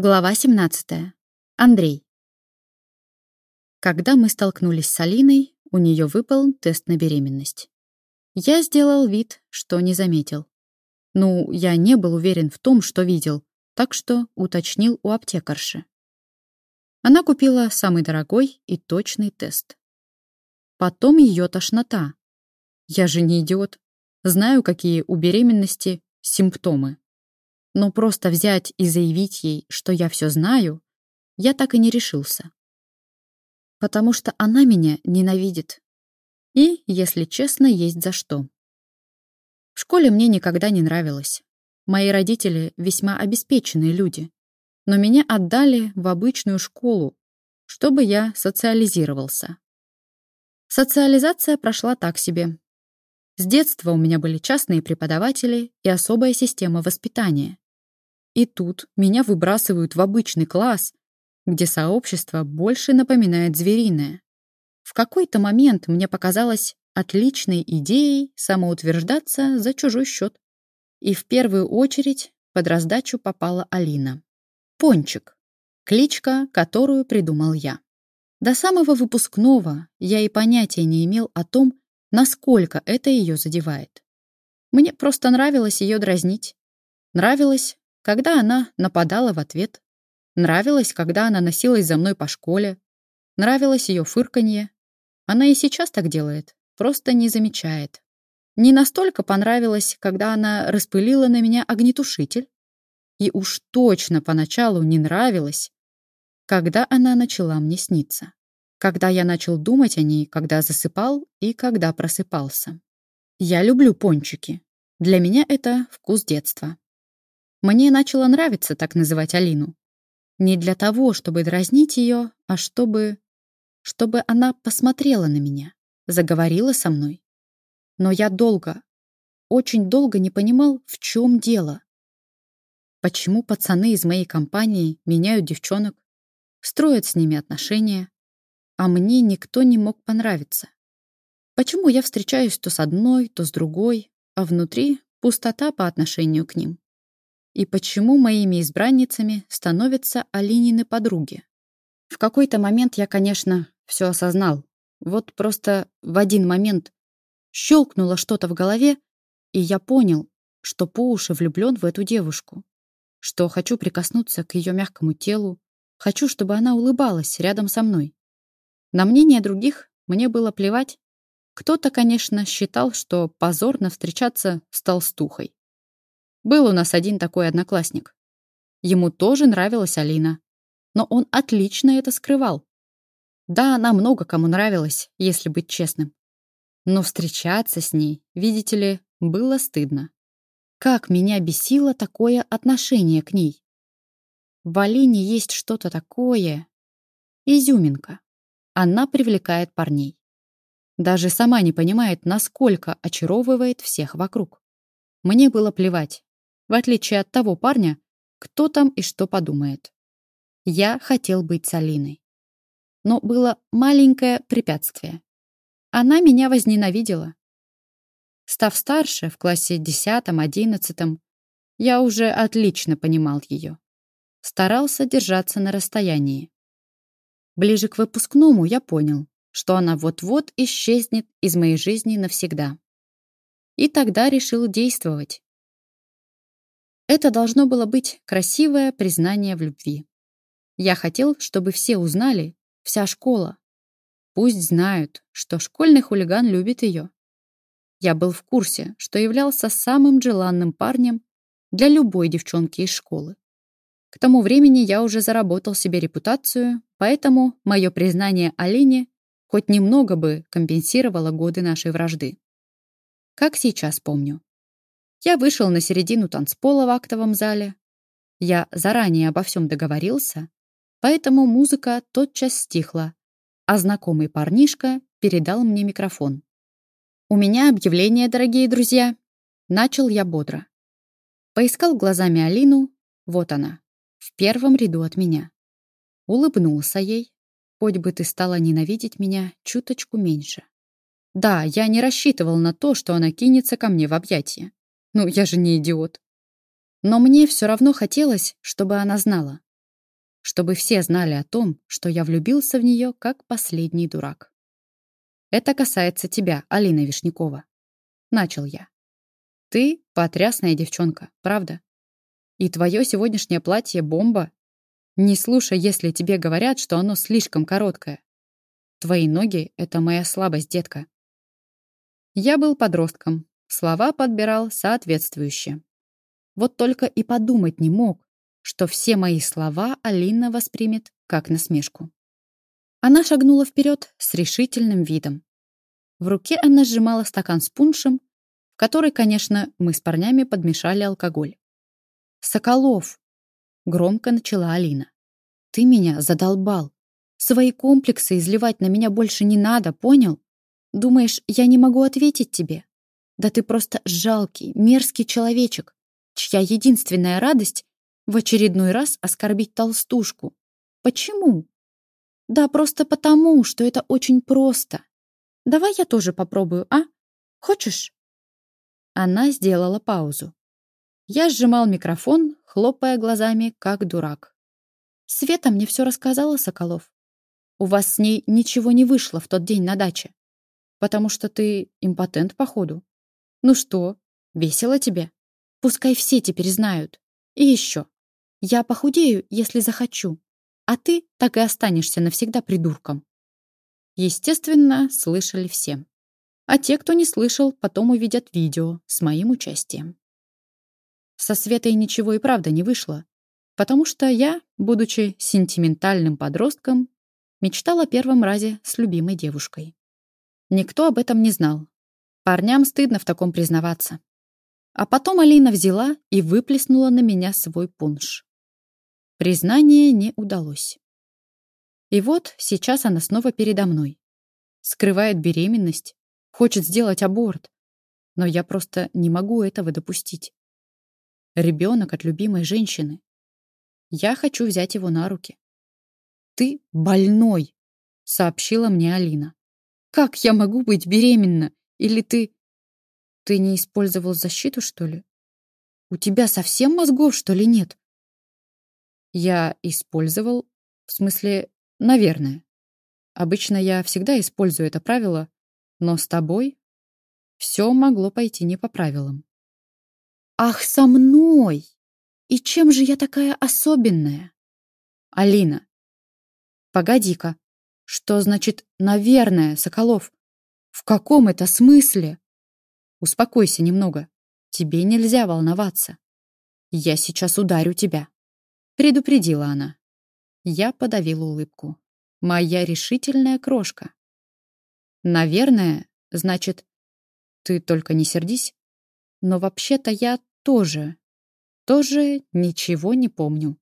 Глава 17. Андрей. Когда мы столкнулись с Алиной, у нее выпал тест на беременность. Я сделал вид, что не заметил. Ну, я не был уверен в том, что видел, так что уточнил у аптекарши. Она купила самый дорогой и точный тест. Потом ее тошнота. Я же не идиот. Знаю, какие у беременности симптомы но просто взять и заявить ей, что я все знаю, я так и не решился. Потому что она меня ненавидит. И, если честно, есть за что. В школе мне никогда не нравилось. Мои родители весьма обеспеченные люди, но меня отдали в обычную школу, чтобы я социализировался. Социализация прошла так себе. С детства у меня были частные преподаватели и особая система воспитания. И тут меня выбрасывают в обычный класс, где сообщество больше напоминает звериное. В какой-то момент мне показалось отличной идеей самоутверждаться за чужой счет. И в первую очередь под раздачу попала Алина. Пончик. Кличка, которую придумал я. До самого выпускного я и понятия не имел о том, насколько это ее задевает. Мне просто нравилось ее дразнить. Нравилось когда она нападала в ответ. Нравилось, когда она носилась за мной по школе. Нравилось ее фырканье. Она и сейчас так делает, просто не замечает. Не настолько понравилось, когда она распылила на меня огнетушитель. И уж точно поначалу не нравилось, когда она начала мне сниться. Когда я начал думать о ней, когда засыпал и когда просыпался. Я люблю пончики. Для меня это вкус детства. Мне начало нравиться так называть Алину. Не для того, чтобы дразнить ее, а чтобы... Чтобы она посмотрела на меня, заговорила со мной. Но я долго, очень долго не понимал, в чем дело. Почему пацаны из моей компании меняют девчонок, строят с ними отношения, а мне никто не мог понравиться? Почему я встречаюсь то с одной, то с другой, а внутри пустота по отношению к ним? И почему моими избранницами становятся Алинины подруги? В какой-то момент я, конечно, все осознал. Вот просто в один момент щелкнуло что-то в голове, и я понял, что по уши влюблен в эту девушку, что хочу прикоснуться к ее мягкому телу, хочу, чтобы она улыбалась рядом со мной. На мнение других мне было плевать. Кто-то, конечно, считал, что позорно встречаться с толстухой. Был у нас один такой одноклассник. Ему тоже нравилась Алина. Но он отлично это скрывал. Да, она много кому нравилась, если быть честным. Но встречаться с ней, видите ли, было стыдно. Как меня бесило такое отношение к ней. В Алине есть что-то такое... Изюминка. Она привлекает парней. Даже сама не понимает, насколько очаровывает всех вокруг. Мне было плевать, в отличие от того парня, кто там и что подумает. Я хотел быть с Алиной. Но было маленькое препятствие. Она меня возненавидела. Став старше, в классе 10-11, я уже отлично понимал ее. Старался держаться на расстоянии. Ближе к выпускному я понял, что она вот-вот исчезнет из моей жизни навсегда. И тогда решил действовать. Это должно было быть красивое признание в любви. Я хотел, чтобы все узнали, вся школа. Пусть знают, что школьный хулиган любит ее. Я был в курсе, что являлся самым желанным парнем для любой девчонки из школы. К тому времени я уже заработал себе репутацию, поэтому мое признание Алине хоть немного бы компенсировало годы нашей вражды. Как сейчас помню. Я вышел на середину танцпола в актовом зале. Я заранее обо всем договорился, поэтому музыка тотчас стихла, а знакомый парнишка передал мне микрофон. «У меня объявление, дорогие друзья!» Начал я бодро. Поискал глазами Алину, вот она, в первом ряду от меня. Улыбнулся ей, хоть бы ты стала ненавидеть меня чуточку меньше. Да, я не рассчитывал на то, что она кинется ко мне в объятия. Ну, я же не идиот. Но мне все равно хотелось, чтобы она знала. чтобы все знали о том, что я влюбился в нее как последний дурак. Это касается тебя, Алина Вишнякова. Начал я. Ты потрясная девчонка, правда? И твое сегодняшнее платье — бомба. Не слушай, если тебе говорят, что оно слишком короткое. Твои ноги — это моя слабость, детка. Я был подростком, слова подбирал соответствующе. Вот только и подумать не мог, что все мои слова Алина воспримет как насмешку. Она шагнула вперед с решительным видом. В руке она сжимала стакан с пуншем, в который, конечно, мы с парнями подмешали алкоголь. «Соколов!» — громко начала Алина. «Ты меня задолбал. Свои комплексы изливать на меня больше не надо, понял? Думаешь, я не могу ответить тебе? Да ты просто жалкий, мерзкий человечек, чья единственная радость в очередной раз оскорбить толстушку. Почему? Да просто потому, что это очень просто. Давай я тоже попробую, а? Хочешь? Она сделала паузу. Я сжимал микрофон, хлопая глазами, как дурак. Света мне все рассказала, Соколов. У вас с ней ничего не вышло в тот день на даче. Потому что ты импотент, походу. Ну что, весело тебе? Пускай все теперь знают. И еще. Я похудею, если захочу. А ты так и останешься навсегда придурком. Естественно, слышали все. А те, кто не слышал, потом увидят видео с моим участием. Со Светой ничего и правда не вышло, потому что я, будучи сентиментальным подростком, мечтала о первом разе с любимой девушкой. Никто об этом не знал. Парням стыдно в таком признаваться. А потом Алина взяла и выплеснула на меня свой пунш. Признание не удалось. И вот сейчас она снова передо мной. Скрывает беременность, хочет сделать аборт. Но я просто не могу этого допустить. Ребенок от любимой женщины. Я хочу взять его на руки. «Ты больной», — сообщила мне Алина. «Как я могу быть беременна? Или ты...» «Ты не использовал защиту, что ли? У тебя совсем мозгов, что ли, нет?» «Я использовал... В смысле, наверное. Обычно я всегда использую это правило, но с тобой все могло пойти не по правилам. Ах, со мной! И чем же я такая особенная? Алина. Погоди-ка. Что значит «наверное», Соколов? В каком это смысле? Успокойся немного. Тебе нельзя волноваться. Я сейчас ударю тебя. Предупредила она. Я подавила улыбку. Моя решительная крошка. Наверное, значит, ты только не сердись. Но вообще-то я тоже, тоже ничего не помню.